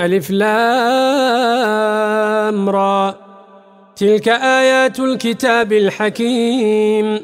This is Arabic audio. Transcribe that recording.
ألف لام را تلك آيات الكتاب الحكيم.